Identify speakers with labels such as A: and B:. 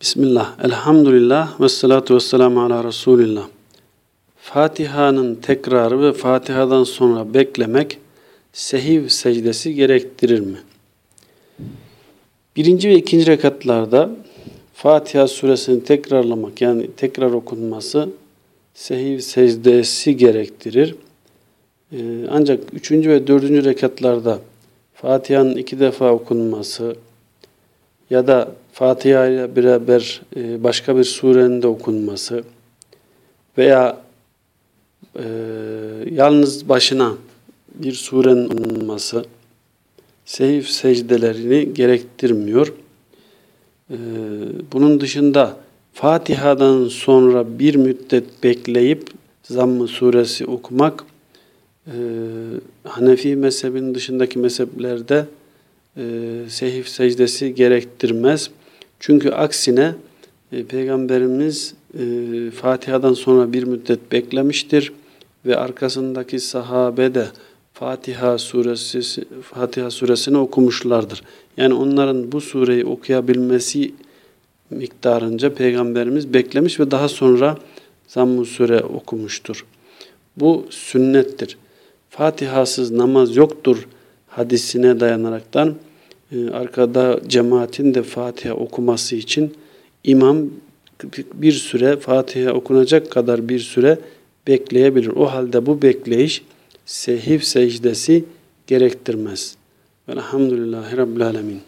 A: Bismillah, elhamdülillah ve salatu ve selamu ala Resulillah. Fatiha'nın tekrarı ve Fatiha'dan sonra beklemek sehiv secdesi gerektirir mi? Birinci ve ikinci rekatlarda Fatiha suresini tekrarlamak yani tekrar okunması sehiv secdesi gerektirir. Ee, ancak üçüncü ve dördüncü rekatlarda Fatiha'nın iki defa okunması ya da Fatiha ile beraber e, başka bir surenin de okunması veya e, yalnız başına bir surenin okunması sehif secdelerini gerektirmiyor. E, bunun dışında Fatiha'dan sonra bir müddet bekleyip Zamm-ı suresi okumak Hanefi mezhebinin dışındaki mezheplerde sehif secdesi gerektirmez. Çünkü aksine e, Peygamberimiz e, Fatiha'dan sonra bir müddet beklemiştir ve arkasındaki sahabe de Fatiha suresi Fatiha suresini okumuşlardır. Yani onların bu sureyi okuyabilmesi miktarınca Peygamberimiz beklemiş ve daha sonra zamm-ı sure okumuştur. Bu sünnettir. Fatihasız namaz yoktur hadisine dayanaraktan arkada cemaatin de Fatiha okuması için imam bir süre Fatiha okunacak kadar bir süre bekleyebilir. O halde bu bekleyiş sehif secdesi gerektirmez. Velhamdülillahi Rabbil Alemin.